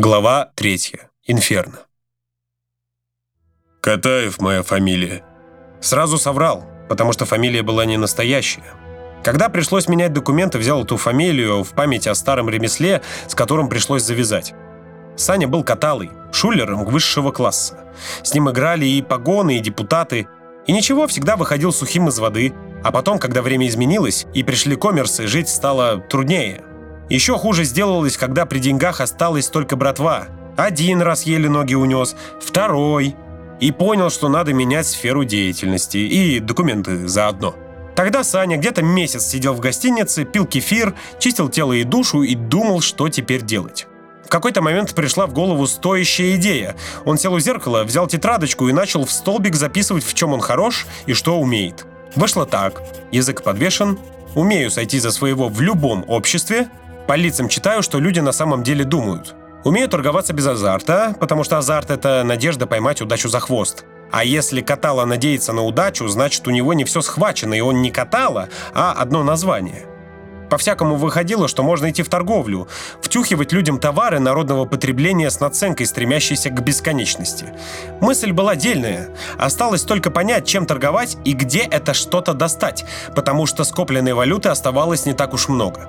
Глава 3. Инферно. «Катаев моя фамилия». Сразу соврал, потому что фамилия была не настоящая. Когда пришлось менять документы, взял эту фамилию в память о старом ремесле, с которым пришлось завязать. Саня был каталой, шулером высшего класса. С ним играли и погоны, и депутаты. И ничего, всегда выходил сухим из воды. А потом, когда время изменилось и пришли коммерсы, жить стало труднее. Еще хуже сделалось, когда при деньгах осталась только братва. Один раз еле ноги унес, второй. И понял, что надо менять сферу деятельности и документы заодно. Тогда Саня где-то месяц сидел в гостинице, пил кефир, чистил тело и душу и думал, что теперь делать. В какой-то момент пришла в голову стоящая идея. Он сел у зеркала, взял тетрадочку и начал в столбик записывать, в чем он хорош и что умеет. Вышло так. Язык подвешен, умею сойти за своего в любом обществе, по лицам читаю, что люди на самом деле думают. Умею торговаться без азарта, потому что азарт — это надежда поймать удачу за хвост. А если катала надеется на удачу, значит у него не все схвачено, и он не катала, а одно название. По-всякому выходило, что можно идти в торговлю, втюхивать людям товары народного потребления с наценкой, стремящейся к бесконечности. Мысль была дельная. Осталось только понять, чем торговать и где это что-то достать, потому что скопленной валюты оставалось не так уж много.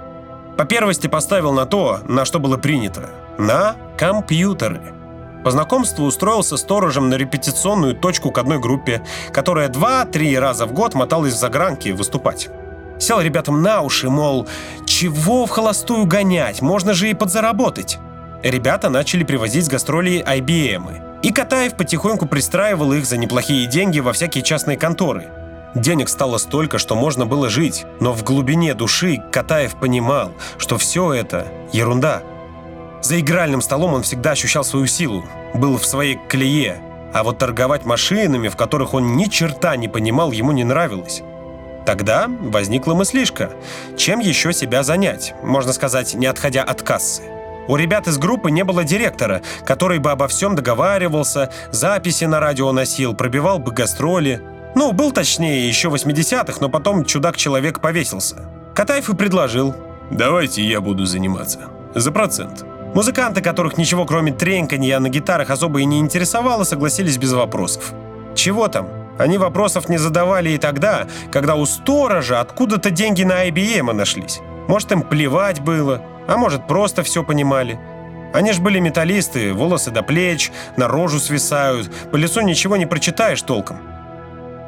По первости поставил на то, на что было принято. На компьютеры. По знакомству устроился сторожем на репетиционную точку к одной группе, которая два-три раза в год моталась в загранки выступать. Сел ребятам на уши, мол, чего в холостую гонять, можно же и подзаработать. Ребята начали привозить с гастролей IBM. И Катаев потихоньку пристраивал их за неплохие деньги во всякие частные конторы – Денег стало столько, что можно было жить, но в глубине души Катаев понимал, что все это ерунда. За игральным столом он всегда ощущал свою силу, был в своей колее, а вот торговать машинами, в которых он ни черта не понимал, ему не нравилось. Тогда возникла мыслишка, чем еще себя занять, можно сказать, не отходя от кассы. У ребят из группы не было директора, который бы обо всем договаривался, записи на радио носил, пробивал бы гастроли – ну, был точнее еще 80-х, но потом чудак-человек повесился. Катаев и предложил. «Давайте я буду заниматься. За процент». Музыканты, которых ничего кроме треньканья на гитарах особо и не интересовало, согласились без вопросов. Чего там? Они вопросов не задавали и тогда, когда у сторожа откуда-то деньги на IBM нашлись. Может, им плевать было, а может, просто все понимали. Они ж были металлисты, волосы до плеч, на рожу свисают, по лицу ничего не прочитаешь толком.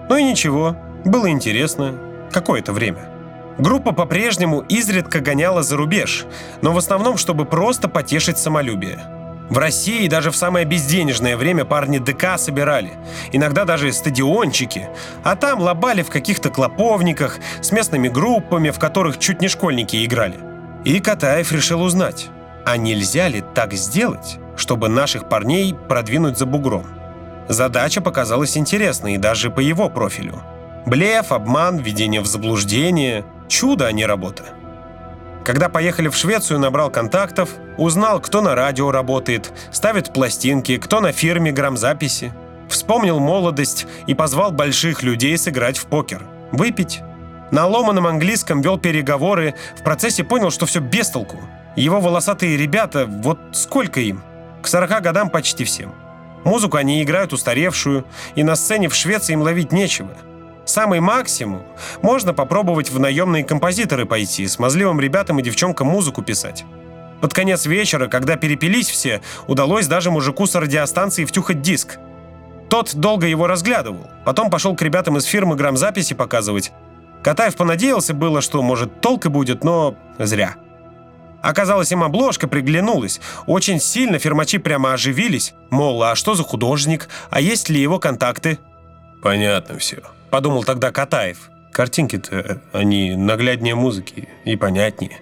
Ну и ничего, было интересно. Какое-то время. Группа по-прежнему изредка гоняла за рубеж, но в основном, чтобы просто потешить самолюбие. В России даже в самое безденежное время парни ДК собирали, иногда даже стадиончики, а там лобали в каких-то клоповниках с местными группами, в которых чуть не школьники играли. И Катаев решил узнать, а нельзя ли так сделать, чтобы наших парней продвинуть за бугром? Задача показалась интересной даже по его профилю. Блеф, обман, введение в заблуждение – чудо, а не работа. Когда поехали в Швецию, набрал контактов, узнал, кто на радио работает, ставит пластинки, кто на фирме грамзаписи. Вспомнил молодость и позвал больших людей сыграть в покер. Выпить. На ломаном английском вел переговоры, в процессе понял, что все без толку. Его волосатые ребята, вот сколько им? К 40 годам почти всем. Музыку они играют устаревшую, и на сцене в Швеции им ловить нечего. Самый максимум – можно попробовать в наемные композиторы пойти, смазливым ребятам и девчонкам музыку писать. Под конец вечера, когда перепились все, удалось даже мужику с радиостанции втюхать диск. Тот долго его разглядывал, потом пошел к ребятам из фирмы грамзаписи показывать. Катаев понадеялся было, что, может, толк и будет, но зря. Оказалось, им обложка приглянулась. Очень сильно фермачи прямо оживились. Мол, а что за художник? А есть ли его контакты? «Понятно все», — подумал тогда Катаев. «Картинки-то, они нагляднее музыки и понятнее».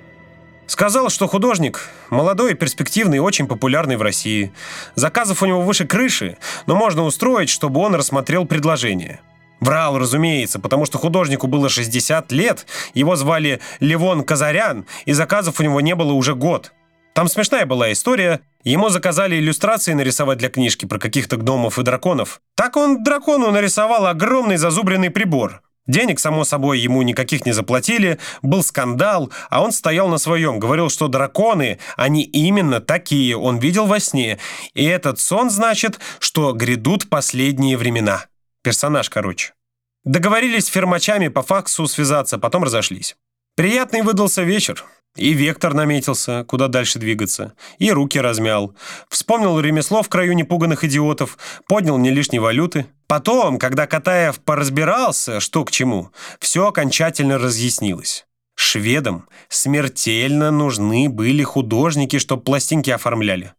Сказал, что художник молодой, перспективный и очень популярный в России. Заказов у него выше крыши, но можно устроить, чтобы он рассмотрел предложение. Врал, разумеется, потому что художнику было 60 лет, его звали Левон Казарян, и заказов у него не было уже год. Там смешная была история. Ему заказали иллюстрации нарисовать для книжки про каких-то гномов и драконов. Так он дракону нарисовал огромный зазубренный прибор. Денег, само собой, ему никаких не заплатили, был скандал, а он стоял на своем, говорил, что драконы, они именно такие, он видел во сне. И этот сон значит, что грядут последние времена. Персонаж, короче. Договорились с фермачами по факсу связаться, потом разошлись. Приятный выдался вечер. И вектор наметился, куда дальше двигаться. И руки размял. Вспомнил ремесло в краю непуганных идиотов, поднял не лишней валюты. Потом, когда Катаев поразбирался, что к чему, все окончательно разъяснилось. Шведам смертельно нужны были художники, чтобы пластинки оформляли.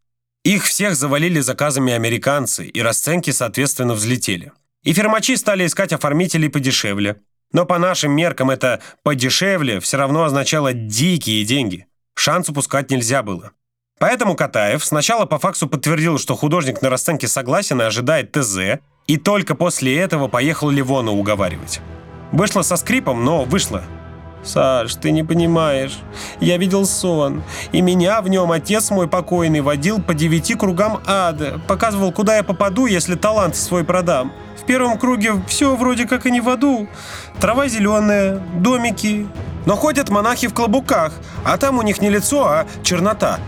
Их всех завалили заказами американцы, и расценки, соответственно, взлетели. И фермачи стали искать оформителей подешевле. Но по нашим меркам это «подешевле» все равно означало дикие деньги. Шанс упускать нельзя было. Поэтому Катаев сначала по факсу подтвердил, что художник на расценке согласен и ожидает ТЗ, и только после этого поехал Ливона уговаривать. Вышло со скрипом, но вышло. «Саш, ты не понимаешь. Я видел сон, и меня в нем отец мой покойный водил по девяти кругам ада, показывал, куда я попаду, если талант свой продам. В первом круге все вроде как и не в аду. Трава зеленая, домики. Но ходят монахи в клобуках, а там у них не лицо, а чернота.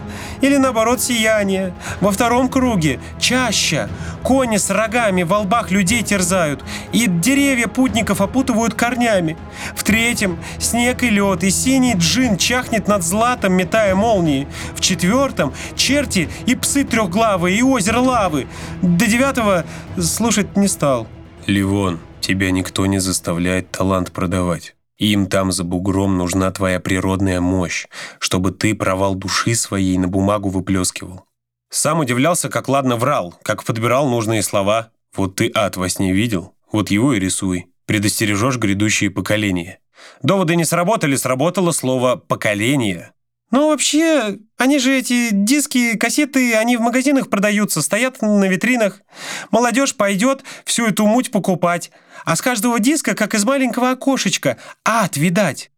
Или наоборот сияние. Во втором круге чаще. Кони с рогами во лбах людей терзают. И деревья путников опутывают корнями. В третьем снег и лед, и синий джин чахнет над златом, метая молнии. В четвертом черти и псы трехглавые, и озеро лавы. До девятого слушать не стал. Ливон, тебя никто не заставляет талант продавать. Им там за бугром нужна твоя природная мощь, чтобы ты провал души своей на бумагу выплескивал. Сам удивлялся, как ладно врал, как подбирал нужные слова. Вот ты ад во сне видел, вот его и рисуй. Предостережешь грядущие поколения. Доводы не сработали, сработало слово «поколение». Ну, вообще, они же эти диски, кассеты, они в магазинах продаются, стоят на витринах. Молодежь пойдет всю эту муть покупать. А с каждого диска, как из маленького окошечка, ад, видать.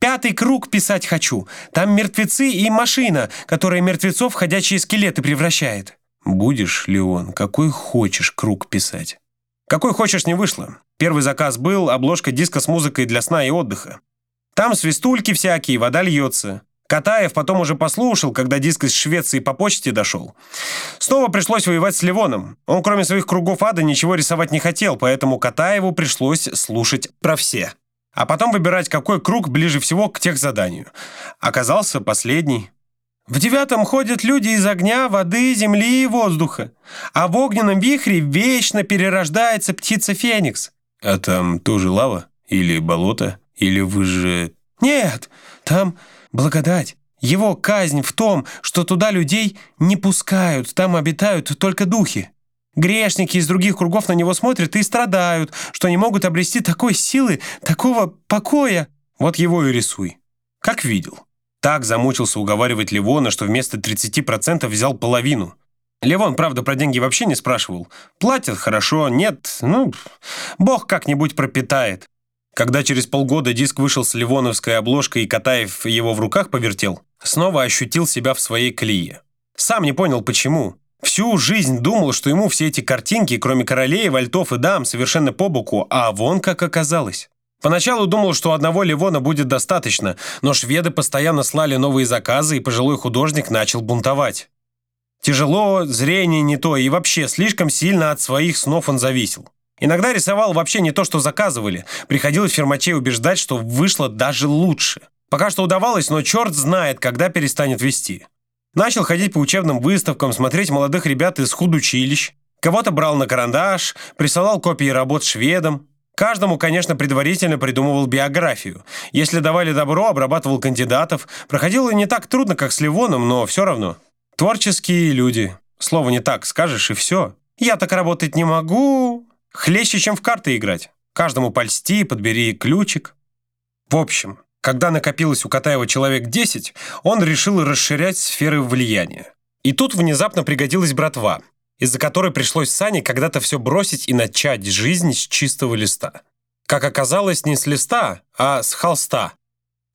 Пятый круг писать хочу. Там мертвецы и машина, которая мертвецов в ходячие скелеты превращает. Будешь, Леон, какой хочешь круг писать. Какой хочешь не вышло. Первый заказ был обложка диска с музыкой для сна и отдыха. Там свистульки всякие, вода льется. Катаев потом уже послушал, когда диск из Швеции по почте дошел. Снова пришлось воевать с Ливоном. Он, кроме своих кругов ада, ничего рисовать не хотел, поэтому Катаеву пришлось слушать про все. А потом выбирать, какой круг ближе всего к тех заданию. Оказался последний. В девятом ходят люди из огня, воды, земли и воздуха. А в огненном вихре вечно перерождается птица Феникс. А там тоже лава? Или болото? Или вы же... Нет, там Благодать. Его казнь в том, что туда людей не пускают, там обитают только духи. Грешники из других кругов на него смотрят и страдают, что не могут обрести такой силы, такого покоя. Вот его и рисуй. Как видел. Так замучился уговаривать Ливона, что вместо 30% взял половину. Левон, правда, про деньги вообще не спрашивал. Платят хорошо, нет, ну, бог как-нибудь пропитает. Когда через полгода диск вышел с ливоновской обложкой и Катаев его в руках повертел, снова ощутил себя в своей клее. Сам не понял, почему. Всю жизнь думал, что ему все эти картинки, кроме королей, вальтов и дам, совершенно по боку, а вон как оказалось. Поначалу думал, что одного Ливона будет достаточно, но шведы постоянно слали новые заказы, и пожилой художник начал бунтовать. Тяжело, зрение не то, и вообще слишком сильно от своих снов он зависел. Иногда рисовал вообще не то, что заказывали. Приходилось фермачей убеждать, что вышло даже лучше. Пока что удавалось, но черт знает, когда перестанет вести. Начал ходить по учебным выставкам, смотреть молодых ребят из худучилищ. Кого-то брал на карандаш, присылал копии работ шведам. Каждому, конечно, предварительно придумывал биографию. Если давали добро, обрабатывал кандидатов. Проходило не так трудно, как с Ливоном, но все равно. Творческие люди. Слово не так скажешь, и все. Я так работать не могу, Хлеще, чем в карты играть. Каждому польсти, подбери ключик. В общем, когда накопилось у Катаева человек 10, он решил расширять сферы влияния. И тут внезапно пригодилась братва, из-за которой пришлось Сане когда-то все бросить и начать жизнь с чистого листа. Как оказалось, не с листа, а с холста.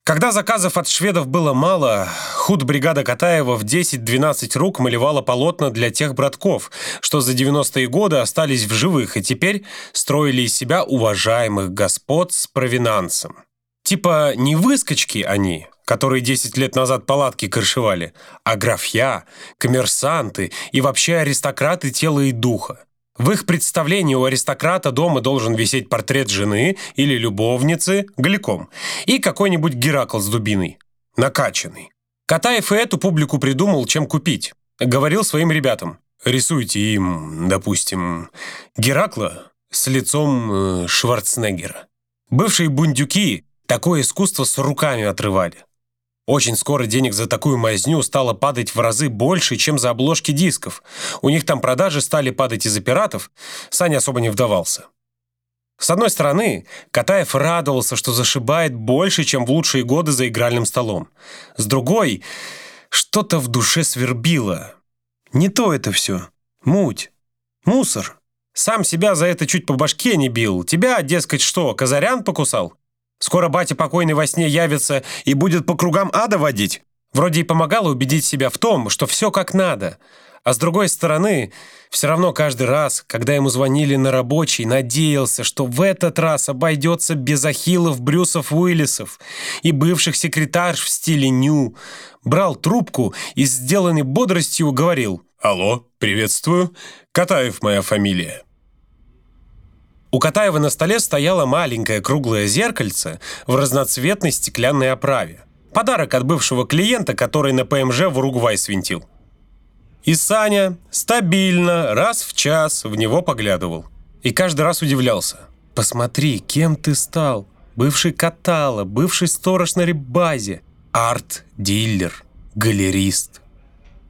Когда заказов от шведов было мало, худ-бригада Катаева в 10-12 рук малевала полотна для тех братков, что за 90-е годы остались в живых и теперь строили из себя уважаемых господ с провинансом. Типа не выскочки они, которые 10 лет назад палатки крышевали, а графья, коммерсанты и вообще аристократы тела и духа. В их представлении у аристократа дома должен висеть портрет жены или любовницы голиком и какой-нибудь Геракл с дубиной, накачанный. Катаев и эту публику придумал, чем купить. Говорил своим ребятам, рисуйте им, допустим, Геракла с лицом э, Шварценеггера. Бывшие бундюки такое искусство с руками отрывали. Очень скоро денег за такую мазню стало падать в разы больше, чем за обложки дисков. У них там продажи стали падать из-за пиратов. Саня особо не вдавался. С одной стороны, Катаев радовался, что зашибает больше, чем в лучшие годы за игральным столом. С другой, что-то в душе свербило. Не то это все. Муть. Мусор. Сам себя за это чуть по башке не бил. Тебя, дескать, что, Казарян покусал? Скоро батя покойный во сне явится и будет по кругам ада водить. Вроде и помогало убедить себя в том, что все как надо. А с другой стороны, все равно каждый раз, когда ему звонили на рабочий, надеялся, что в этот раз обойдется без ахиллов Брюсов Уиллисов и бывших секретарш в стиле ню. Брал трубку и, сделанный бодростью, говорил «Алло, приветствую, Катаев моя фамилия». У Катаева на столе стояло маленькое круглое зеркальце в разноцветной стеклянной оправе. Подарок от бывшего клиента, который на ПМЖ в Уругвай свинтил. И Саня стабильно, раз в час в него поглядывал. И каждый раз удивлялся. «Посмотри, кем ты стал? Бывший катала, бывший сторож на рибазе, арт-дилер, галерист».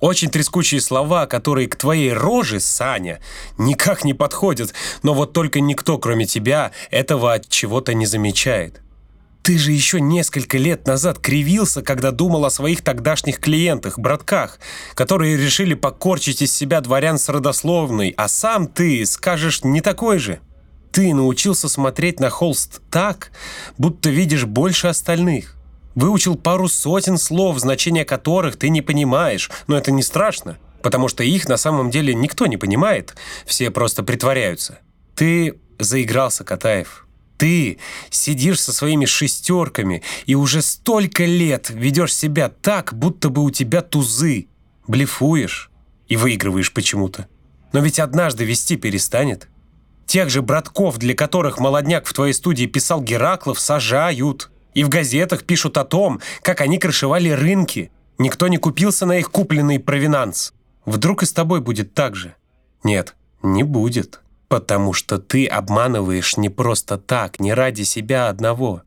Очень трескучие слова, которые к твоей роже, Саня, никак не подходят, но вот только никто, кроме тебя, этого от чего-то не замечает. Ты же еще несколько лет назад кривился, когда думал о своих тогдашних клиентах, братках, которые решили покорчить из себя дворян с родословной, а сам ты скажешь не такой же. Ты научился смотреть на холст так, будто видишь больше остальных. Выучил пару сотен слов, значения которых ты не понимаешь, но это не страшно, потому что их на самом деле никто не понимает, все просто притворяются. Ты заигрался, Катаев. Ты сидишь со своими шестерками и уже столько лет ведешь себя так, будто бы у тебя тузы. Блефуешь и выигрываешь почему-то. Но ведь однажды вести перестанет. Тех же братков, для которых молодняк в твоей студии писал Гераклов, сажают. И в газетах пишут о том, как они крышевали рынки. Никто не купился на их купленный провинанс. Вдруг и с тобой будет так же? Нет, не будет. Потому что ты обманываешь не просто так, не ради себя одного.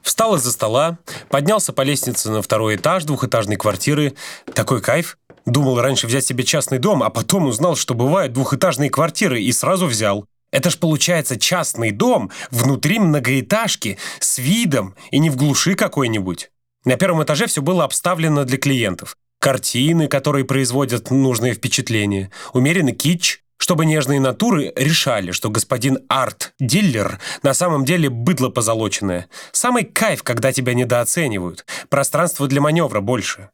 Встал из-за стола, поднялся по лестнице на второй этаж двухэтажной квартиры. Такой кайф. Думал раньше взять себе частный дом, а потом узнал, что бывают двухэтажные квартиры, и сразу взял. Это ж получается частный дом внутри многоэтажки с видом и не в глуши какой-нибудь. На первом этаже все было обставлено для клиентов. Картины, которые производят нужные впечатления, умеренный китч, чтобы нежные натуры решали, что господин арт-диллер на самом деле быдло позолоченное. Самый кайф, когда тебя недооценивают. Пространство для маневра больше.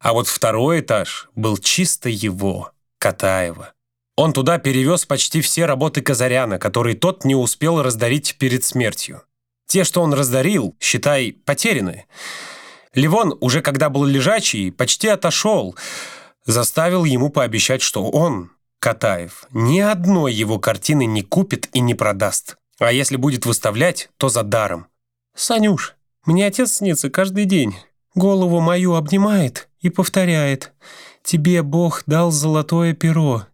А вот второй этаж был чисто его, Катаева. Он туда перевез почти все работы Казаряна, которые тот не успел раздарить перед смертью. Те, что он раздарил, считай, потеряны. Ливон, уже когда был лежачий, почти отошел, заставил ему пообещать, что он, Катаев, ни одной его картины не купит и не продаст. А если будет выставлять, то за даром. «Санюш, мне отец снится каждый день. Голову мою обнимает и повторяет – Тебе Бог дал золотое перо.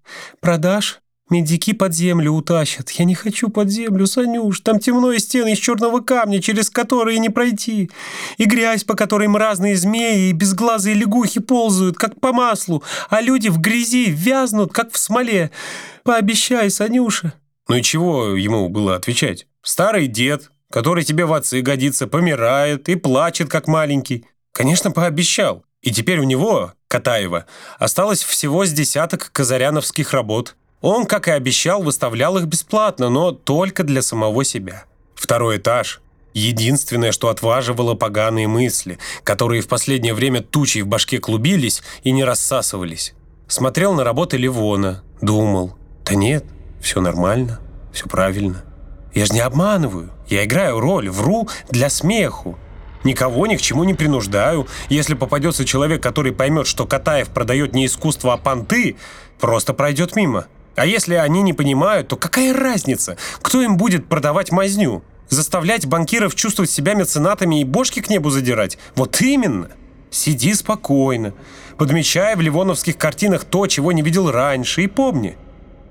Продашь? Медики под землю утащат. Я не хочу под землю, Санюш. Там темно и стены из черного камня, через которые не пройти. И грязь, по которой мразные змеи и безглазые лягухи ползают, как по маслу, а люди в грязи вязнут, как в смоле. Пообещай, Санюша. Ну и чего ему было отвечать? Старый дед, который тебе в отцы годится, помирает и плачет, как маленький. Конечно, пообещал. И теперь у него, Катаева, осталось всего с десяток казаряновских работ. Он, как и обещал, выставлял их бесплатно, но только для самого себя. Второй этаж Единственное, что отваживало поганые мысли, которые в последнее время тучей в башке клубились и не рассасывались. Смотрел на работы Ливона, думал, да нет, все нормально, все правильно. Я же не обманываю, я играю роль, вру для смеху. Никого ни к чему не принуждаю. Если попадется человек, который поймет, что Катаев продает не искусство, а понты, просто пройдет мимо. А если они не понимают, то какая разница? Кто им будет продавать мазню? Заставлять банкиров чувствовать себя меценатами и бошки к небу задирать? Вот именно. Сиди спокойно, подмечая в ливоновских картинах то, чего не видел раньше, и помни.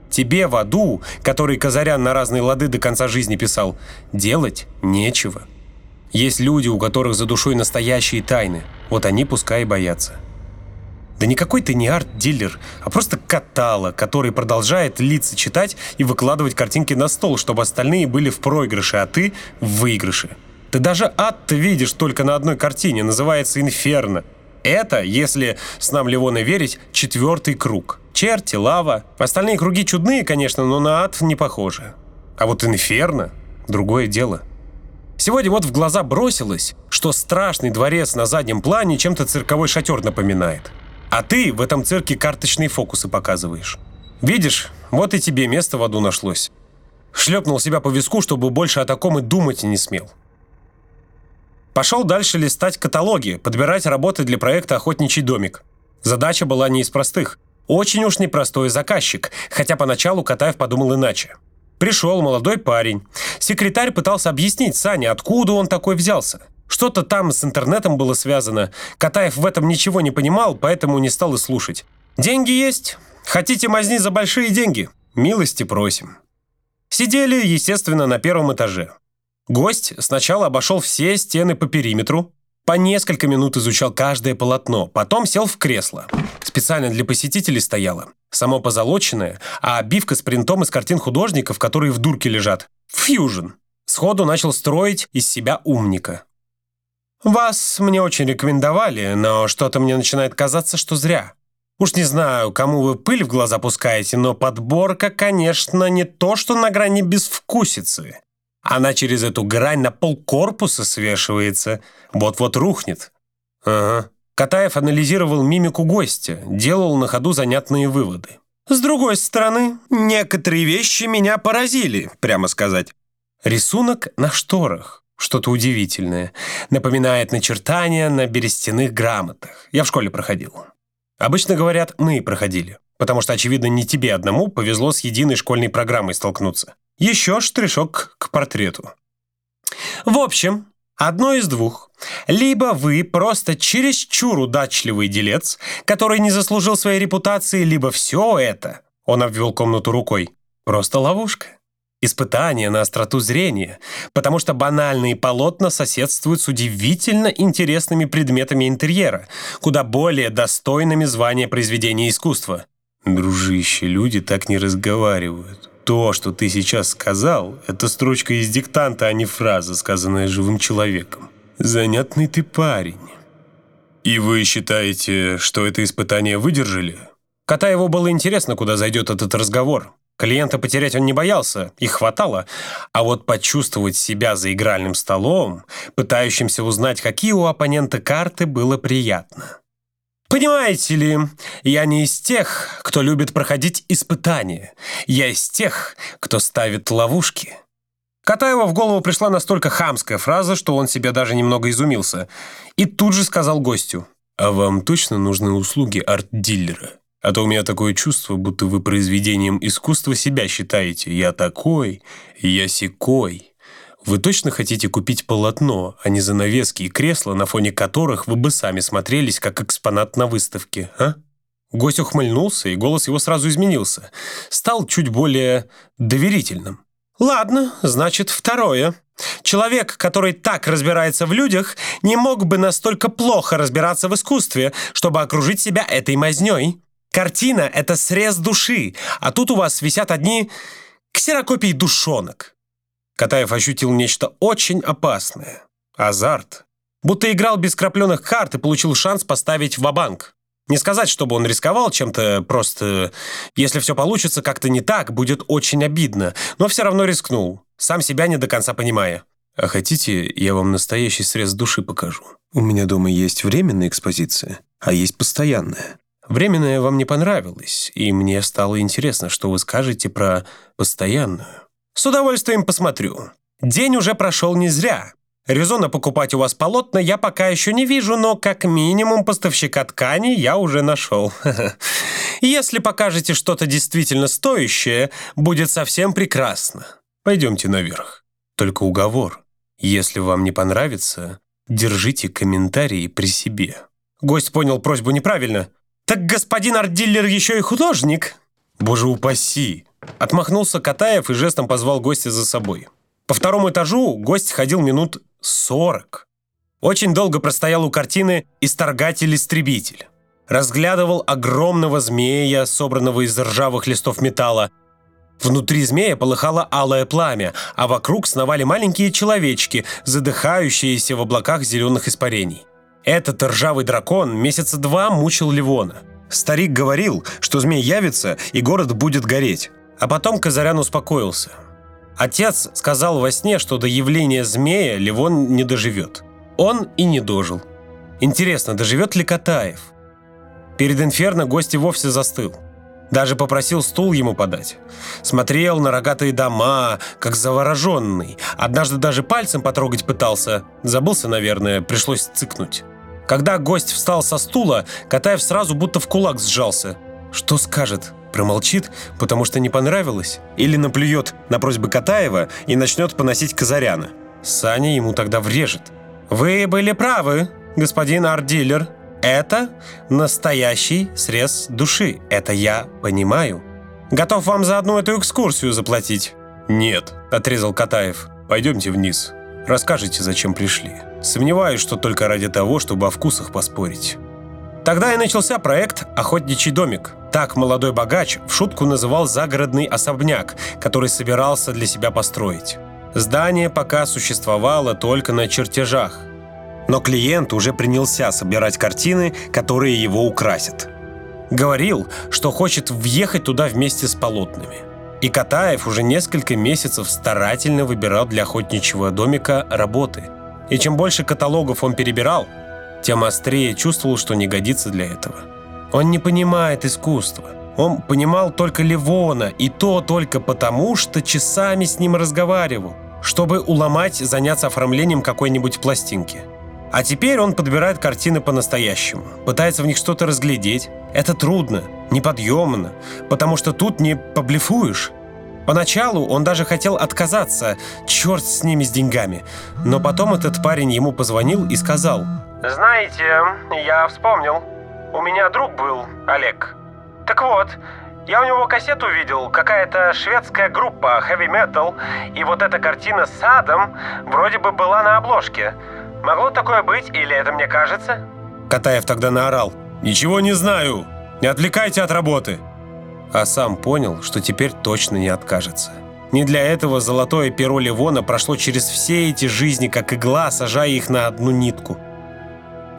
Тебе в аду, который Казарян на разные лады до конца жизни писал, делать нечего. Есть люди, у которых за душой настоящие тайны. Вот они пускай и боятся. Да никакой ты не арт-дилер, а просто катала, который продолжает лица читать и выкладывать картинки на стол, чтобы остальные были в проигрыше, а ты в выигрыше. Ты даже ад ты видишь только на одной картине, называется «Инферно». Это, если с нам Ливона верить, четвертый круг. Черти, лава. Остальные круги чудные, конечно, но на ад не похожи. А вот «Инферно» — другое дело. Сегодня вот в глаза бросилось, что страшный дворец на заднем плане чем-то цирковой шатер напоминает. А ты в этом цирке карточные фокусы показываешь. Видишь, вот и тебе место в аду нашлось. Шлепнул себя по виску, чтобы больше о таком и думать не смел. Пошел дальше листать каталоги, подбирать работы для проекта «Охотничий домик». Задача была не из простых. Очень уж непростой заказчик, хотя поначалу Катаев подумал иначе. Пришел молодой парень. Секретарь пытался объяснить Сане, откуда он такой взялся. Что-то там с интернетом было связано. Катаев в этом ничего не понимал, поэтому не стал и слушать. «Деньги есть. Хотите мазни за большие деньги? Милости просим». Сидели, естественно, на первом этаже. Гость сначала обошел все стены по периметру, по несколько минут изучал каждое полотно, потом сел в кресло. Специально для посетителей стояло. Само позолоченное, а обивка с принтом из картин художников, которые в дурке лежат. Фьюжн. Сходу начал строить из себя умника. Вас мне очень рекомендовали, но что-то мне начинает казаться, что зря. Уж не знаю, кому вы пыль в глаза пускаете, но подборка, конечно, не то, что на грани безвкусицы. Она через эту грань на полкорпуса свешивается, вот-вот рухнет. Ага. Катаев анализировал мимику гостя, делал на ходу занятные выводы. С другой стороны, некоторые вещи меня поразили, прямо сказать. Рисунок на шторах что-то удивительное. Напоминает начертания на берестяных грамотах. Я в школе проходил. Обычно говорят «мы проходили», потому что, очевидно, не тебе одному повезло с единой школьной программой столкнуться. Еще штришок к портрету. В общем, одно из двух. Либо вы просто чересчур удачливый делец, который не заслужил своей репутации, либо все это, он обвел комнату рукой, просто ловушка. Испытание на остроту зрения, потому что банальные полотна соседствуют с удивительно интересными предметами интерьера, куда более достойными звания произведения искусства. Дружище, люди так не разговаривают. То, что ты сейчас сказал, это строчка из диктанта, а не фраза, сказанная живым человеком. Занятный ты парень. И вы считаете, что это испытание выдержали? Катаеву было интересно, куда зайдет этот разговор. Клиента потерять он не боялся, их хватало, а вот почувствовать себя за игральным столом, пытающимся узнать, какие у оппонента карты, было приятно. Понимаете ли, я не из тех, кто любит проходить испытания. Я из тех, кто ставит ловушки. Катаева в голову пришла настолько хамская фраза, что он себе даже немного изумился. И тут же сказал гостю, «А вам точно нужны услуги арт-дилера?» А то у меня такое чувство, будто вы произведением искусства себя считаете. Я такой, я секой. Вы точно хотите купить полотно, а не занавески и кресла, на фоне которых вы бы сами смотрелись, как экспонат на выставке, а? Гость ухмыльнулся, и голос его сразу изменился. Стал чуть более доверительным. «Ладно, значит, второе. Человек, который так разбирается в людях, не мог бы настолько плохо разбираться в искусстве, чтобы окружить себя этой мазнёй. Картина — это срез души, а тут у вас висят одни ксерокопии душонок. Катаев ощутил нечто очень опасное. Азарт. Будто играл без крапленых карт и получил шанс поставить в банк Не сказать, чтобы он рисковал чем-то, просто если все получится как-то не так, будет очень обидно, но все равно рискнул, сам себя не до конца понимая. А хотите, я вам настоящий срез души покажу? У меня дома есть временная экспозиция, а есть постоянная. Временная вам не понравилась, и мне стало интересно, что вы скажете про постоянную. С удовольствием посмотрю. День уже прошел не зря. Резона покупать у вас полотна я пока еще не вижу, но как минимум поставщика ткани я уже нашел. Если покажете что-то действительно стоящее, будет совсем прекрасно. Пойдемте наверх. Только уговор. Если вам не понравится, держите комментарии при себе. Гость понял просьбу неправильно. «Так господин арт-дилер еще и художник?» «Боже упаси!» Отмахнулся Катаев и жестом позвал гостя за собой. По второму этажу гость ходил минут сорок. Очень долго простоял у картины «Исторгатель-истребитель». Разглядывал огромного змея, собранного из ржавых листов металла. Внутри змея полыхало алое пламя, а вокруг сновали маленькие человечки, задыхающиеся в облаках зеленых испарений. Этот ржавый дракон месяца два мучил Ливона. Старик говорил, что змей явится и город будет гореть. А потом Казарян успокоился. Отец сказал во сне, что до явления змея Ливон не доживет. Он и не дожил. Интересно, доживет ли Катаев? Перед инферно гость и вовсе застыл. Даже попросил стул ему подать. Смотрел на рогатые дома, как завороженный. Однажды даже пальцем потрогать пытался. Забылся, наверное, пришлось цыкнуть. Когда гость встал со стула, Катаев сразу будто в кулак сжался. Что скажет? Промолчит, потому что не понравилось? Или наплюет на просьбы Катаева и начнет поносить Казаряна? Саня ему тогда врежет. «Вы были правы, господин арт-дилер. Это настоящий срез души. Это я понимаю. Готов вам за одну эту экскурсию заплатить?» «Нет», — отрезал Катаев. «Пойдемте вниз». Расскажите, зачем пришли. Сомневаюсь, что только ради того, чтобы о вкусах поспорить». Тогда и начался проект «Охотничий домик». Так молодой богач в шутку называл загородный особняк, который собирался для себя построить. Здание пока существовало только на чертежах. Но клиент уже принялся собирать картины, которые его украсят. Говорил, что хочет въехать туда вместе с полотнами – и Катаев уже несколько месяцев старательно выбирал для охотничьего домика работы. И чем больше каталогов он перебирал, тем острее чувствовал, что не годится для этого. Он не понимает искусства. Он понимал только Ливона, и то только потому, что часами с ним разговаривал, чтобы уломать заняться оформлением какой-нибудь пластинки. А теперь он подбирает картины по-настоящему, пытается в них что-то разглядеть. Это трудно, неподъемно, потому что тут не поблефуешь. Поначалу он даже хотел отказаться, черт с ними с деньгами. Но потом этот парень ему позвонил и сказал. «Знаете, я вспомнил. У меня друг был, Олег. Так вот, я у него кассету видел, какая-то шведская группа, heavy metal, и вот эта картина с садом вроде бы была на обложке. Могло такое быть, или это мне кажется?» Катаев тогда наорал. «Ничего не знаю! Не отвлекайте от работы!» А сам понял, что теперь точно не откажется. Не для этого золотое перо Ливона прошло через все эти жизни, как игла, сажая их на одну нитку.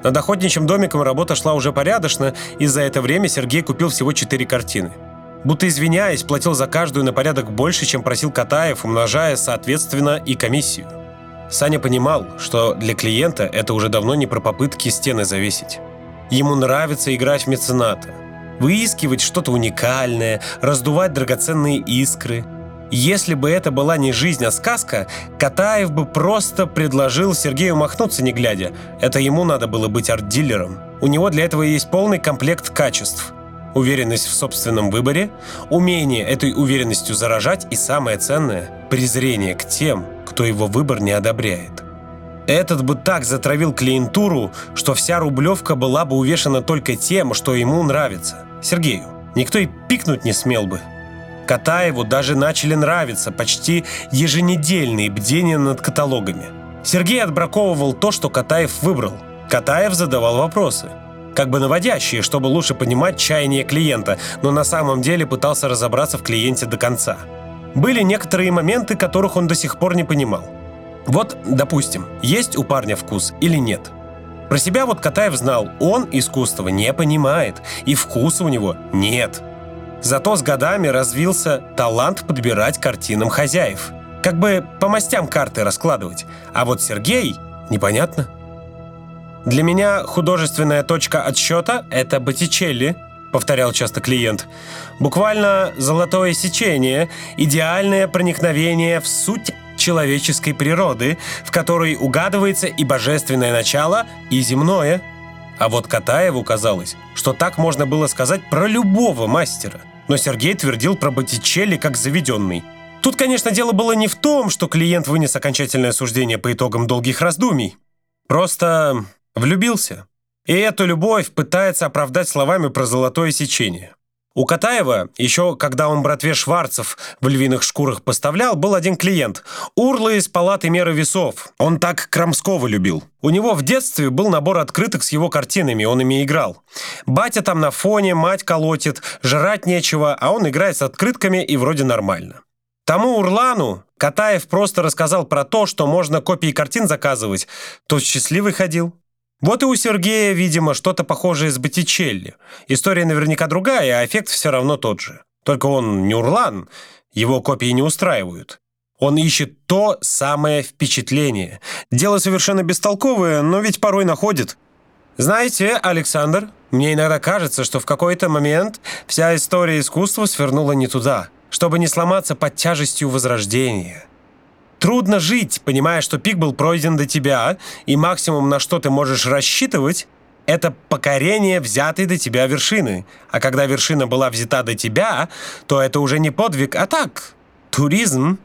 Над охотничьим домиком работа шла уже порядочно, и за это время Сергей купил всего четыре картины. Будто извиняясь, платил за каждую на порядок больше, чем просил Катаев, умножая, соответственно, и комиссию. Саня понимал, что для клиента это уже давно не про попытки стены завесить. Ему нравится играть в мецената, выискивать что-то уникальное, раздувать драгоценные искры. Если бы это была не жизнь, а сказка, Катаев бы просто предложил Сергею махнуться не глядя. Это ему надо было быть арт-дилером. У него для этого есть полный комплект качеств. Уверенность в собственном выборе, умение этой уверенностью заражать и, самое ценное, презрение к тем, кто его выбор не одобряет. Этот бы так затравил клиентуру, что вся рублевка была бы увешана только тем, что ему нравится. Сергею. Никто и пикнуть не смел бы. Катаеву даже начали нравиться почти еженедельные бдения над каталогами. Сергей отбраковывал то, что Катаев выбрал. Катаев задавал вопросы. Как бы наводящие, чтобы лучше понимать чаяние клиента, но на самом деле пытался разобраться в клиенте до конца. Были некоторые моменты, которых он до сих пор не понимал. Вот, допустим, есть у парня вкус или нет. Про себя вот Катаев знал, он искусства не понимает, и вкуса у него нет. Зато с годами развился талант подбирать картинам хозяев. Как бы по мастям карты раскладывать. А вот Сергей, непонятно. Для меня художественная точка отсчета — это Боттичелли, повторял часто клиент. Буквально золотое сечение, идеальное проникновение в суть человеческой природы, в которой угадывается и божественное начало, и земное. А вот Катаеву казалось, что так можно было сказать про любого мастера. Но Сергей твердил про Боттичелли как заведенный. Тут, конечно, дело было не в том, что клиент вынес окончательное суждение по итогам долгих раздумий. Просто влюбился. И эту любовь пытается оправдать словами про золотое сечение. У Катаева, еще когда он братве Шварцев в львиных шкурах поставлял, был один клиент. Урла из палаты меры весов. Он так Крамского любил. У него в детстве был набор открыток с его картинами, он ими играл. Батя там на фоне, мать колотит, жрать нечего, а он играет с открытками и вроде нормально. Тому Урлану Катаев просто рассказал про то, что можно копии картин заказывать. Тот счастливый ходил. Вот и у Сергея, видимо, что-то похожее с Боттичелли. История наверняка другая, а эффект все равно тот же. Только он не Урлан, его копии не устраивают. Он ищет то самое впечатление. Дело совершенно бестолковое, но ведь порой находит. Знаете, Александр, мне иногда кажется, что в какой-то момент вся история искусства свернула не туда – чтобы не сломаться под тяжестью возрождения. Трудно жить, понимая, что пик был пройден до тебя, и максимум, на что ты можешь рассчитывать, это покорение взятой до тебя вершины. А когда вершина была взята до тебя, то это уже не подвиг, а так, туризм.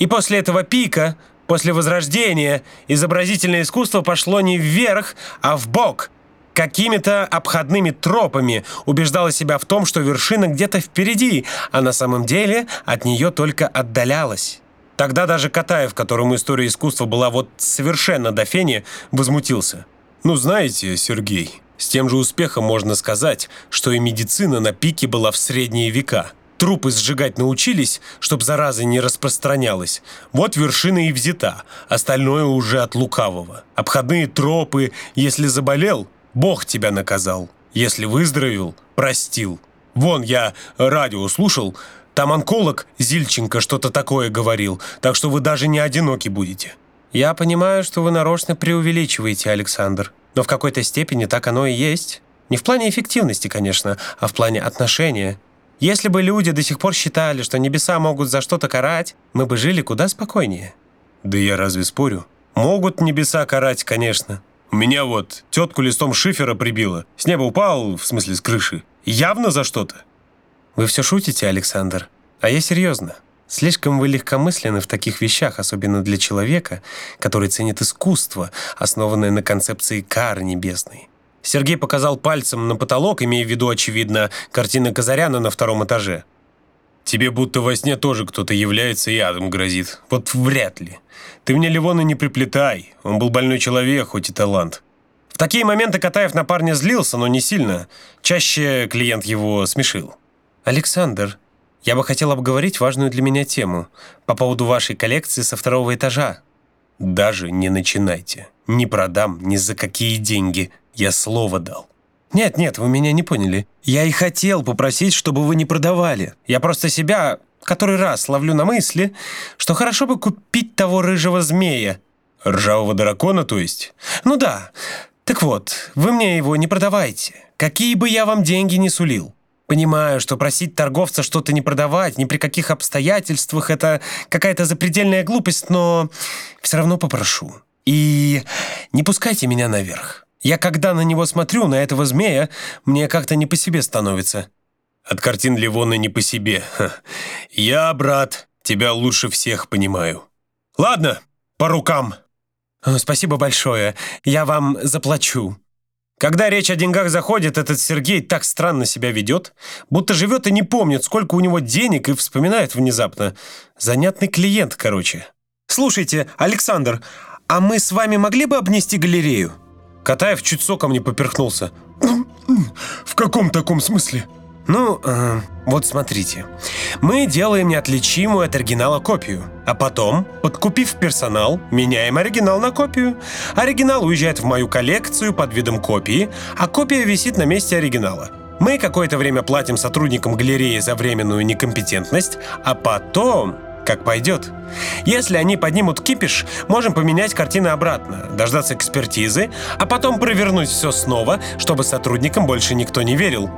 И после этого пика, после возрождения, изобразительное искусство пошло не вверх, а в бок – какими-то обходными тропами убеждала себя в том, что вершина где-то впереди, а на самом деле от нее только отдалялась. Тогда даже Катаев, которому история искусства была вот совершенно до фени, возмутился. «Ну, знаете, Сергей, с тем же успехом можно сказать, что и медицина на пике была в средние века. Трупы сжигать научились, чтобы зараза не распространялась. Вот вершина и взята, остальное уже от лукавого. Обходные тропы, если заболел, Бог тебя наказал. Если выздоровел, простил. Вон, я радио слушал, там онколог Зильченко что-то такое говорил, так что вы даже не одиноки будете». «Я понимаю, что вы нарочно преувеличиваете, Александр, но в какой-то степени так оно и есть. Не в плане эффективности, конечно, а в плане отношения. Если бы люди до сих пор считали, что небеса могут за что-то карать, мы бы жили куда спокойнее». «Да я разве спорю? Могут небеса карать, конечно. У меня вот тетку листом шифера прибило. С неба упал, в смысле с крыши. Явно за что-то. Вы все шутите, Александр. А я серьезно. Слишком вы легкомысленны в таких вещах, особенно для человека, который ценит искусство, основанное на концепции кары небесной. Сергей показал пальцем на потолок, имея в виду, очевидно, картины Казаряна на втором этаже. Тебе будто во сне тоже кто-то является и адом грозит. Вот вряд ли. Ты мне Ливона не приплетай. Он был больной человек, хоть и талант. В такие моменты Катаев на парня злился, но не сильно. Чаще клиент его смешил. «Александр, я бы хотел обговорить важную для меня тему по поводу вашей коллекции со второго этажа». «Даже не начинайте. Не продам ни за какие деньги. Я слово дал». «Нет, нет, вы меня не поняли. Я и хотел попросить, чтобы вы не продавали. Я просто себя который раз ловлю на мысли, что хорошо бы купить того рыжего змея». «Ржавого дракона, то есть?» «Ну да. Так вот, вы мне его не продавайте. Какие бы я вам деньги не сулил. Понимаю, что просить торговца что-то не продавать ни при каких обстоятельствах – это какая-то запредельная глупость, но все равно попрошу. И не пускайте меня наверх. Я когда на него смотрю, на этого змея, мне как-то не по себе становится. От картин Ливона не по себе. Я, брат, тебя лучше всех понимаю. Ладно, по рукам. Спасибо большое. Я вам заплачу. Когда речь о деньгах заходит, этот Сергей так странно себя ведет, будто живет и не помнит, сколько у него денег, и вспоминает внезапно. Занятный клиент, короче. «Слушайте, Александр, а мы с вами могли бы обнести галерею?» Катаев чуть соком не поперхнулся. «В каком таком смысле?» Ну, э, вот смотрите. Мы делаем неотличимую от оригинала копию. А потом, подкупив персонал, меняем оригинал на копию. Оригинал уезжает в мою коллекцию под видом копии, а копия висит на месте оригинала. Мы какое-то время платим сотрудникам галереи за временную некомпетентность, а потом как пойдет. Если они поднимут кипиш, можем поменять картины обратно, дождаться экспертизы, а потом провернуть все снова, чтобы сотрудникам больше никто не верил.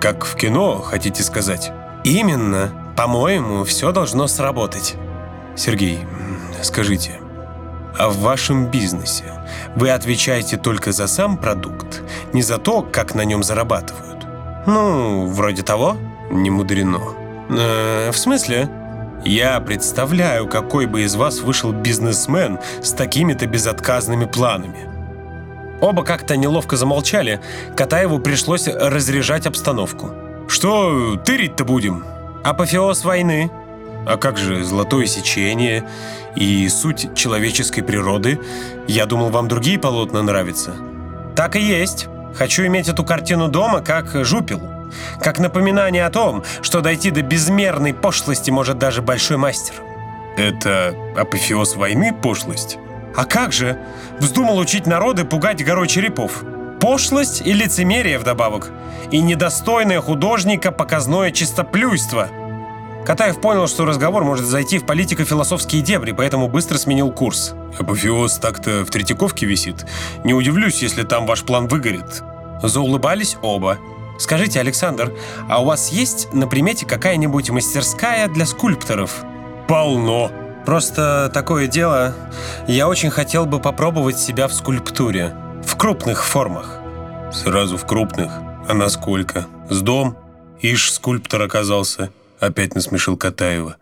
Как в кино, хотите сказать? Именно. По-моему, все должно сработать. Сергей, скажите, а в вашем бизнесе вы отвечаете только за сам продукт, не за то, как на нем зарабатывают? Ну, вроде того. Не мудрено. Э, в смысле? Я представляю, какой бы из вас вышел бизнесмен с такими-то безотказными планами. Оба как-то неловко замолчали. Катаеву пришлось разряжать обстановку. Что тырить-то будем? Апофеоз войны. А как же золотое сечение и суть человеческой природы? Я думал, вам другие полотна нравятся. Так и есть. Хочу иметь эту картину дома, как жупил. Как напоминание о том, что дойти до безмерной пошлости может даже большой мастер. Это апофеоз войны пошлость? А как же? Вздумал учить народы пугать горой черепов. Пошлость и лицемерие вдобавок. И недостойное художника показное чистоплюйство. Катаев понял, что разговор может зайти в политико-философские дебри, поэтому быстро сменил курс. Апофеоз так-то в Третьяковке висит. Не удивлюсь, если там ваш план выгорит. Заулыбались оба. Скажите, Александр, а у вас есть на примете какая-нибудь мастерская для скульпторов? Полно. Просто такое дело. Я очень хотел бы попробовать себя в скульптуре. В крупных формах. Сразу в крупных? А насколько? С дом? Ишь, скульптор оказался. Опять насмешил Катаева.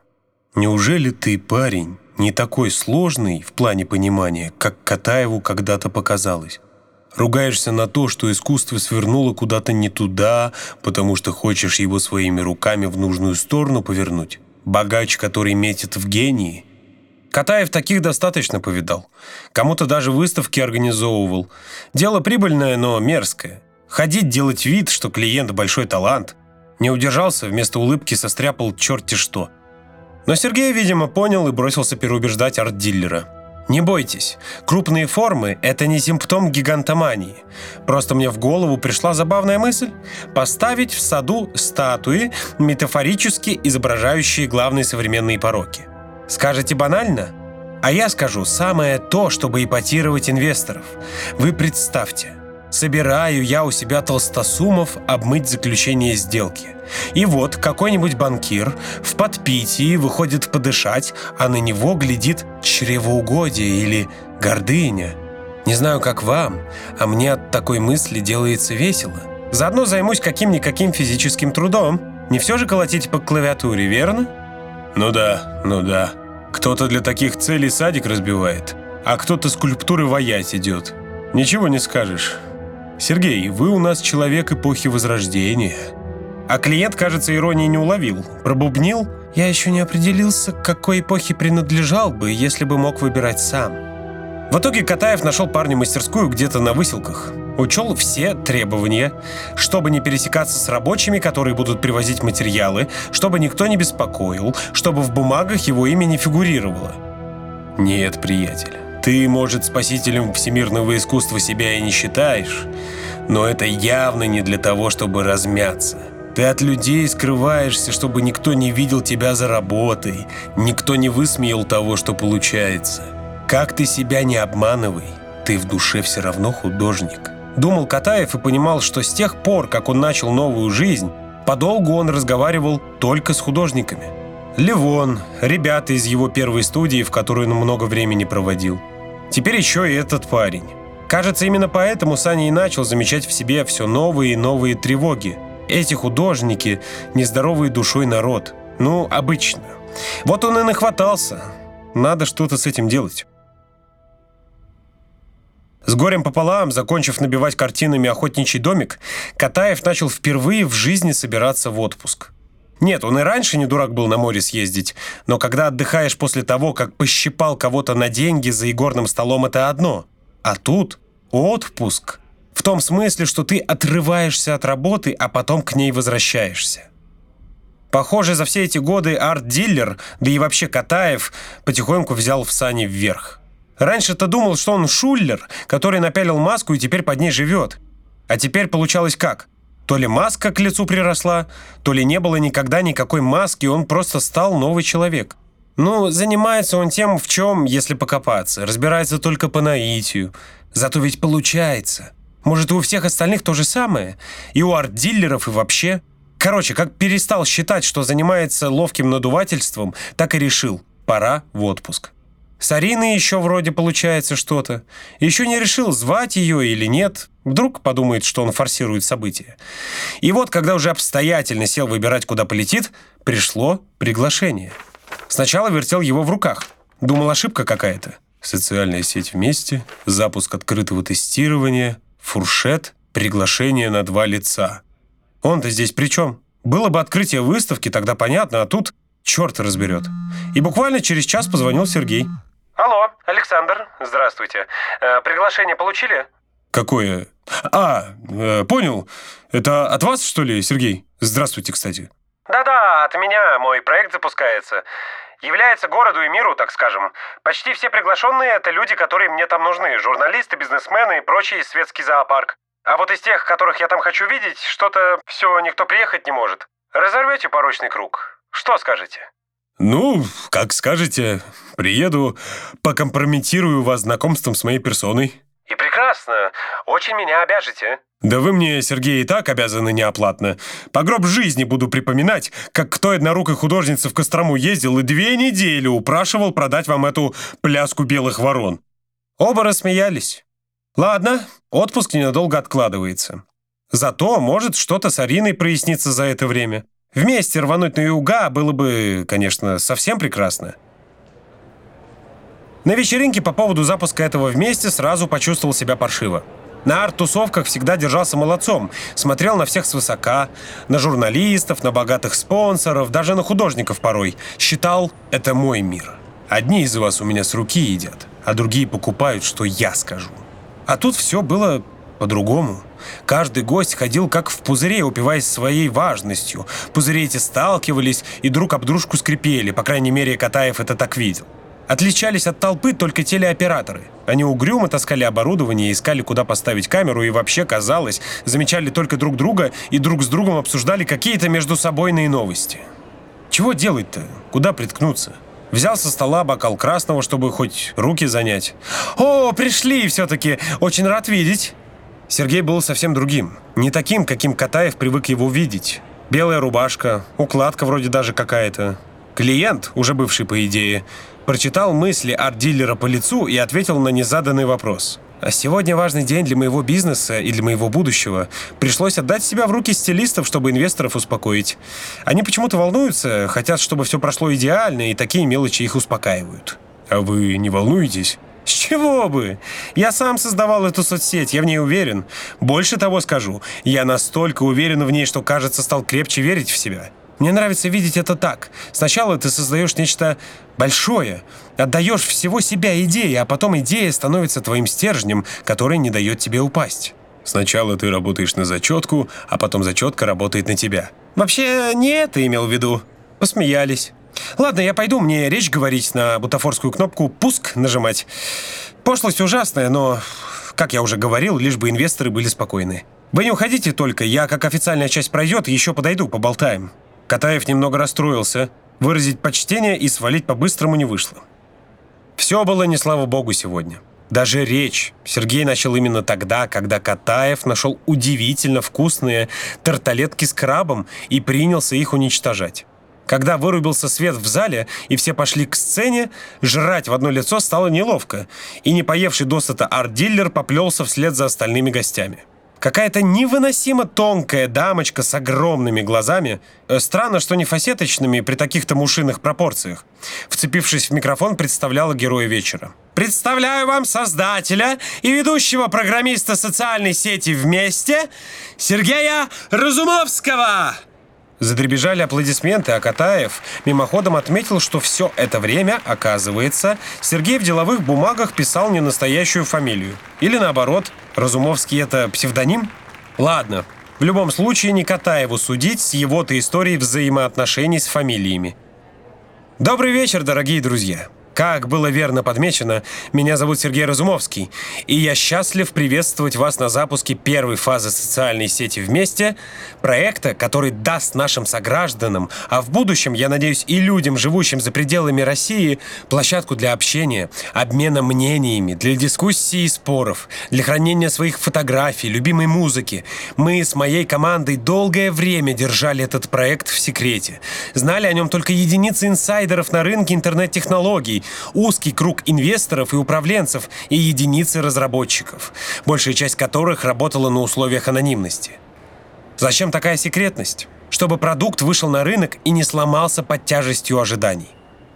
Неужели ты, парень, не такой сложный в плане понимания, как Катаеву когда-то показалось? Ругаешься на то, что искусство свернуло куда-то не туда, потому что хочешь его своими руками в нужную сторону повернуть? Богач, который метит в гении? Катаев таких достаточно повидал. Кому-то даже выставки организовывал. Дело прибыльное, но мерзкое. Ходить, делать вид, что клиент большой талант. Не удержался, вместо улыбки состряпал черти что. Но Сергей, видимо, понял и бросился переубеждать арт-дилера. Не бойтесь, крупные формы – это не симптом гигантомании. Просто мне в голову пришла забавная мысль – поставить в саду статуи, метафорически изображающие главные современные пороки. Скажете банально? А я скажу самое то, чтобы ипотировать инвесторов. Вы представьте, собираю я у себя толстосумов обмыть заключение сделки. И вот какой-нибудь банкир в подпитии выходит подышать, а на него глядит чревоугодие или гордыня. Не знаю, как вам, а мне от такой мысли делается весело. Заодно займусь каким-никаким физическим трудом. Не все же колотить по клавиатуре, верно? Ну да, ну да. Кто-то для таких целей садик разбивает, а кто-то скульптуры воять идет. Ничего не скажешь. Сергей, вы у нас человек эпохи Возрождения. А клиент, кажется, иронии не уловил. Пробубнил. Я еще не определился, к какой эпохе принадлежал бы, если бы мог выбирать сам. В итоге Катаев нашел парню мастерскую где-то на выселках. Учел все требования, чтобы не пересекаться с рабочими, которые будут привозить материалы, чтобы никто не беспокоил, чтобы в бумагах его имя не фигурировало. Нет, приятель, ты, может, спасителем всемирного искусства себя и не считаешь, но это явно не для того, чтобы размяться. Ты от людей скрываешься, чтобы никто не видел тебя за работой, никто не высмеял того, что получается. Как ты себя не обманывай, ты в душе все равно художник. Думал Катаев и понимал, что с тех пор, как он начал новую жизнь, подолгу он разговаривал только с художниками. Левон, ребята из его первой студии, в которой он много времени проводил. Теперь еще и этот парень. Кажется, именно поэтому Саня и начал замечать в себе все новые и новые тревоги – эти художники – нездоровый душой народ. Ну, обычно. Вот он и нахватался. Надо что-то с этим делать. С горем пополам, закончив набивать картинами охотничий домик, Катаев начал впервые в жизни собираться в отпуск. Нет, он и раньше не дурак был на море съездить, но когда отдыхаешь после того, как пощипал кого-то на деньги за игорным столом, это одно. А тут отпуск. В том смысле, что ты отрываешься от работы, а потом к ней возвращаешься. Похоже, за все эти годы арт-дилер, да и вообще Катаев, потихоньку взял в сани вверх. Раньше-то думал, что он шуллер, который напялил маску и теперь под ней живет. А теперь получалось как? То ли маска к лицу приросла, то ли не было никогда никакой маски, он просто стал новый человек. Ну, занимается он тем, в чем, если покопаться. Разбирается только по наитию. Зато ведь получается. Может, у всех остальных то же самое? И у арт-дилеров, и вообще? Короче, как перестал считать, что занимается ловким надувательством, так и решил. Пора в отпуск. С Ариной еще вроде получается что-то. Еще не решил, звать ее или нет. Вдруг подумает, что он форсирует события. И вот, когда уже обстоятельно сел выбирать, куда полетит, пришло приглашение. Сначала вертел его в руках. Думал, ошибка какая-то. Социальная сеть вместе, запуск открытого тестирования, фуршет, приглашение на два лица. Он-то здесь при чем? Было бы открытие выставки, тогда понятно, а тут черт разберет. И буквально через час позвонил Сергей. Алло, Александр, здравствуйте. Э, приглашение получили? Какое? А, э, понял. Это от вас, что ли, Сергей? Здравствуйте, кстати. Да-да, от меня мой проект запускается. Является городу и миру, так скажем. Почти все приглашенные — это люди, которые мне там нужны. Журналисты, бизнесмены и прочий светский зоопарк. А вот из тех, которых я там хочу видеть, что-то все никто приехать не может. Разорвете порочный круг? Что скажете? «Ну, как скажете. Приеду, покомпрометирую вас знакомством с моей персоной». «И прекрасно. Очень меня обяжете». «Да вы мне, Сергей, и так обязаны неоплатно. По гроб жизни буду припоминать, как к той однорукой художнице в Кострому ездил и две недели упрашивал продать вам эту пляску белых ворон». Оба рассмеялись. «Ладно, отпуск ненадолго откладывается. Зато, может, что-то с Ариной прояснится за это время». Вместе рвануть на юга было бы, конечно, совсем прекрасно. На вечеринке по поводу запуска этого вместе сразу почувствовал себя паршиво. На арт-тусовках всегда держался молодцом, смотрел на всех свысока, на журналистов, на богатых спонсоров, даже на художников порой. Считал, это мой мир. Одни из вас у меня с руки едят, а другие покупают, что я скажу. А тут все было по-другому. Каждый гость ходил как в пузыре, упиваясь своей важностью. Пузыри эти сталкивались и друг об дружку скрипели, по крайней мере, Катаев это так видел. Отличались от толпы только телеоператоры. Они угрюмо таскали оборудование, искали, куда поставить камеру, и вообще, казалось, замечали только друг друга и друг с другом обсуждали какие-то между собойные новости. Чего делать-то? Куда приткнуться? Взял со стола бокал красного, чтобы хоть руки занять. «О, пришли все-таки! Очень рад видеть!» Сергей был совсем другим. Не таким, каким Катаев привык его видеть. Белая рубашка, укладка вроде даже какая-то. Клиент, уже бывший по идее, прочитал мысли арт-дилера по лицу и ответил на незаданный вопрос. А сегодня важный день для моего бизнеса и для моего будущего. Пришлось отдать себя в руки стилистов, чтобы инвесторов успокоить. Они почему-то волнуются, хотят, чтобы все прошло идеально, и такие мелочи их успокаивают. А вы не волнуетесь? С чего бы? Я сам создавал эту соцсеть, я в ней уверен. Больше того скажу, я настолько уверен в ней, что, кажется, стал крепче верить в себя. Мне нравится видеть это так. Сначала ты создаешь нечто большое, отдаешь всего себя идее, а потом идея становится твоим стержнем, который не дает тебе упасть. Сначала ты работаешь на зачетку, а потом зачетка работает на тебя. Вообще, не это имел в виду. Посмеялись. Ладно, я пойду, мне речь говорить на бутафорскую кнопку «Пуск» нажимать. Пошлость ужасная, но, как я уже говорил, лишь бы инвесторы были спокойны. Вы не уходите только, я, как официальная часть пройдет, еще подойду, поболтаем. Катаев немного расстроился. Выразить почтение и свалить по-быстрому не вышло. Все было не слава богу сегодня. Даже речь Сергей начал именно тогда, когда Катаев нашел удивительно вкусные тарталетки с крабом и принялся их уничтожать. Когда вырубился свет в зале и все пошли к сцене, жрать в одно лицо стало неловко, и не поевший досыта арт-дилер поплелся вслед за остальными гостями. Какая-то невыносимо тонкая дамочка с огромными глазами, э, странно, что не фасеточными при таких-то мушиных пропорциях, вцепившись в микрофон, представляла героя вечера. Представляю вам создателя и ведущего программиста социальной сети «Вместе» Сергея Разумовского! Задребежали аплодисменты, а Катаев мимоходом отметил, что все это время, оказывается, Сергей в деловых бумагах писал не настоящую фамилию. Или наоборот, Разумовский это псевдоним? Ладно, в любом случае не Катаеву судить с его-то историей взаимоотношений с фамилиями. Добрый вечер, дорогие друзья. Как было верно подмечено, меня зовут Сергей Разумовский, и я счастлив приветствовать вас на запуске первой фазы социальной сети «Вместе», проекта, который даст нашим согражданам, а в будущем, я надеюсь, и людям, живущим за пределами России, площадку для общения, обмена мнениями, для дискуссий и споров, для хранения своих фотографий, любимой музыки. Мы с моей командой долгое время держали этот проект в секрете. Знали о нем только единицы инсайдеров на рынке интернет-технологий, узкий круг инвесторов и управленцев и единицы разработчиков, большая часть которых работала на условиях анонимности. Зачем такая секретность? Чтобы продукт вышел на рынок и не сломался под тяжестью ожиданий.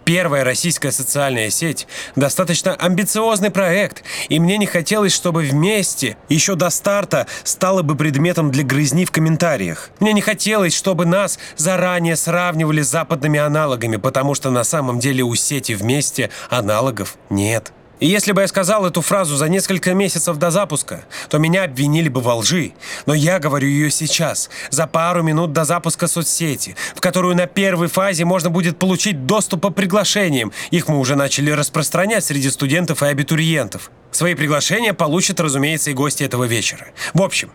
Первая российская социальная сеть – достаточно амбициозный проект, и мне не хотелось, чтобы вместе, еще до старта, стало бы предметом для грызни в комментариях. Мне не хотелось, чтобы нас заранее сравнивали с западными аналогами, потому что на самом деле у сети вместе аналогов нет. И если бы я сказал эту фразу за несколько месяцев до запуска, то меня обвинили бы во лжи. Но я говорю ее сейчас, за пару минут до запуска соцсети, в которую на первой фазе можно будет получить доступ по приглашениям. Их мы уже начали распространять среди студентов и абитуриентов. Свои приглашения получат, разумеется, и гости этого вечера. В общем,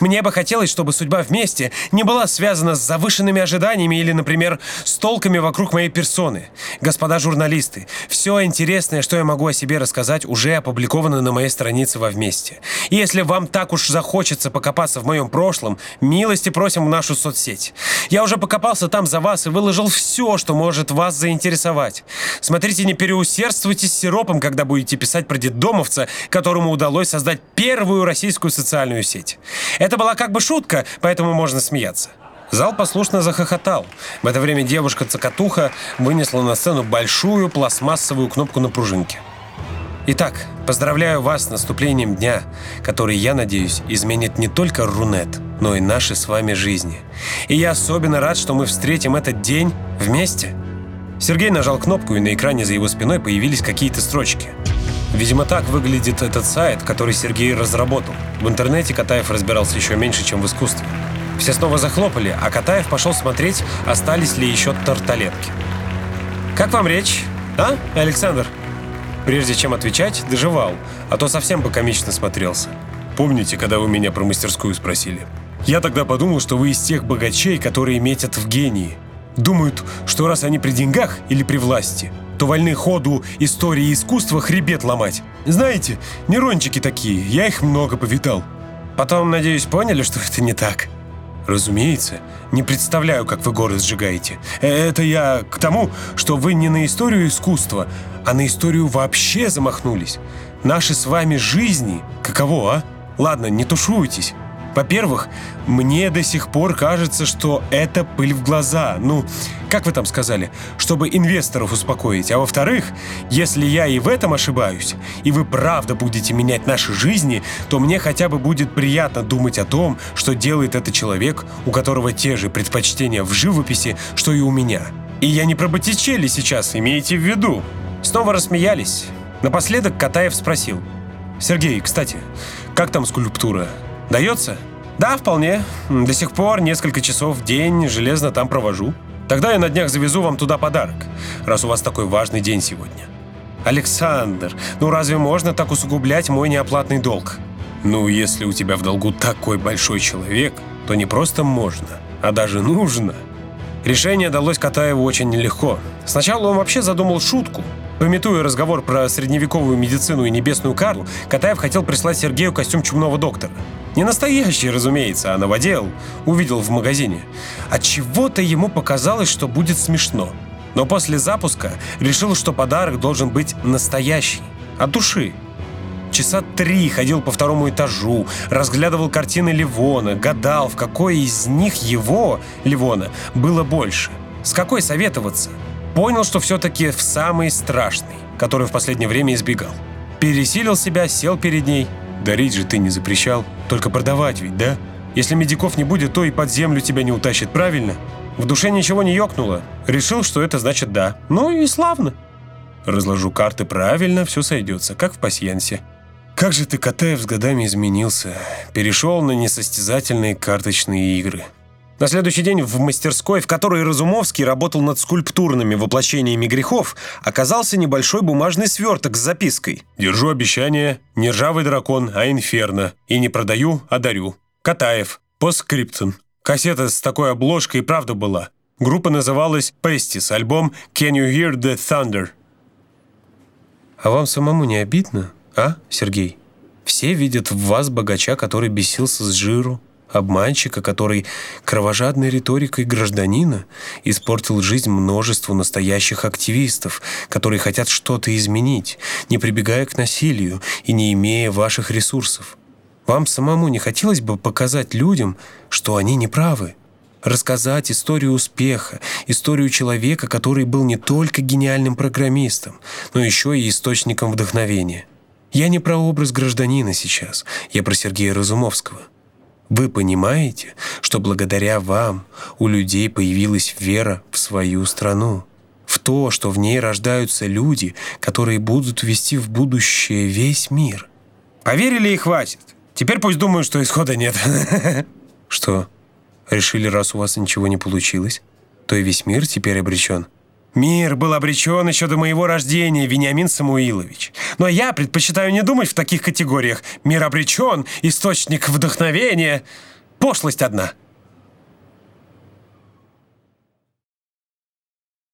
мне бы хотелось, чтобы судьба вместе не была связана с завышенными ожиданиями или, например, с толками вокруг моей персоны. Господа журналисты, все интересное, что я могу о себе рассказать, уже опубликовано на моей странице во «Вместе». И если вам так уж захочется покопаться в моем прошлом, милости просим в нашу соцсеть. Я уже покопался там за вас и выложил все, что может вас заинтересовать. Смотрите, не переусердствуйте с сиропом, когда будете писать про детдомовцев, Фокса, которому удалось создать первую российскую социальную сеть. Это была как бы шутка, поэтому можно смеяться. Зал послушно захохотал. В это время девушка-цокотуха вынесла на сцену большую пластмассовую кнопку на пружинке. Итак, поздравляю вас с наступлением дня, который, я надеюсь, изменит не только Рунет, но и наши с вами жизни. И я особенно рад, что мы встретим этот день вместе. Сергей нажал кнопку, и на экране за его спиной появились какие-то строчки. Видимо, так выглядит этот сайт, который Сергей разработал. В интернете Катаев разбирался еще меньше, чем в искусстве. Все снова захлопали, а Катаев пошел смотреть, остались ли еще тарталетки. «Как вам речь, а, Александр?» Прежде чем отвечать, доживал, а то совсем бы комично смотрелся. Помните, когда вы меня про мастерскую спросили? Я тогда подумал, что вы из тех богачей, которые метят в гении. Думают, что раз они при деньгах или при власти – то вольны ходу истории и искусства хребет ломать. Знаете, нейрончики такие, я их много повидал. Потом, надеюсь, поняли, что это не так? Разумеется. Не представляю, как вы город сжигаете. Э, это я к тому, что вы не на историю искусства, а на историю вообще замахнулись. Наши с вами жизни. Каково, а? Ладно, не тушуйтесь. Во-первых, мне до сих пор кажется, что это пыль в глаза. Ну, как вы там сказали, чтобы инвесторов успокоить. А во-вторых, если я и в этом ошибаюсь, и вы правда будете менять наши жизни, то мне хотя бы будет приятно думать о том, что делает этот человек, у которого те же предпочтения в живописи, что и у меня. И я не про Боттичелли сейчас, имейте в виду. Снова рассмеялись. Напоследок Катаев спросил. «Сергей, кстати, как там скульптура? Дается?» «Да, вполне. До сих пор несколько часов в день железно там провожу». Тогда я на днях завезу вам туда подарок, раз у вас такой важный день сегодня. Александр, ну разве можно так усугублять мой неоплатный долг? Ну, если у тебя в долгу такой большой человек, то не просто можно, а даже нужно. Решение далось Катаеву очень нелегко. Сначала он вообще задумал шутку. Пометуя разговор про средневековую медицину и небесную Карлу, Катаев хотел прислать Сергею костюм чумного доктора. Не настоящий, разумеется, а новодел. Увидел в магазине. От чего-то ему показалось, что будет смешно. Но после запуска решил, что подарок должен быть настоящий. От души. Часа три ходил по второму этажу, разглядывал картины Ливона, гадал, в какой из них его, Ливона, было больше. С какой советоваться? Понял, что все-таки в самый страшный, который в последнее время избегал. Пересилил себя, сел перед ней – Дарить же ты не запрещал, только продавать ведь, да? Если медиков не будет, то и под землю тебя не утащит, правильно? В душе ничего не ёкнуло. Решил, что это значит «да». Ну и славно. Разложу карты правильно, все сойдется, как в пасьянсе. Как же ты, Катаев, с годами изменился. Перешел на несостязательные карточные игры. На следующий день в мастерской, в которой Разумовский работал над скульптурными воплощениями грехов, оказался небольшой бумажный сверток с запиской. «Держу обещание, не ржавый дракон, а инферно. И не продаю, а дарю. Катаев. Постскриптум. Кассета с такой обложкой и правда была. Группа называлась Pestis, альбом «Can you hear the thunder?» А вам самому не обидно, а, Сергей? Все видят в вас богача, который бесился с жиру, обманщика, который кровожадной риторикой гражданина испортил жизнь множеству настоящих активистов, которые хотят что-то изменить, не прибегая к насилию и не имея ваших ресурсов. Вам самому не хотелось бы показать людям, что они неправы? Рассказать историю успеха, историю человека, который был не только гениальным программистом, но еще и источником вдохновения. Я не про образ гражданина сейчас, я про Сергея Разумовского. Вы понимаете, что благодаря вам у людей появилась вера в свою страну, в то, что в ней рождаются люди, которые будут вести в будущее весь мир. Поверили и хватит. Теперь пусть думают, что исхода нет. Что, решили, раз у вас ничего не получилось, то и весь мир теперь обречен? Мир был обречен еще до моего рождения, Вениамин Самуилович. Но я предпочитаю не думать в таких категориях. Мир обречен, источник вдохновения. Пошлость одна.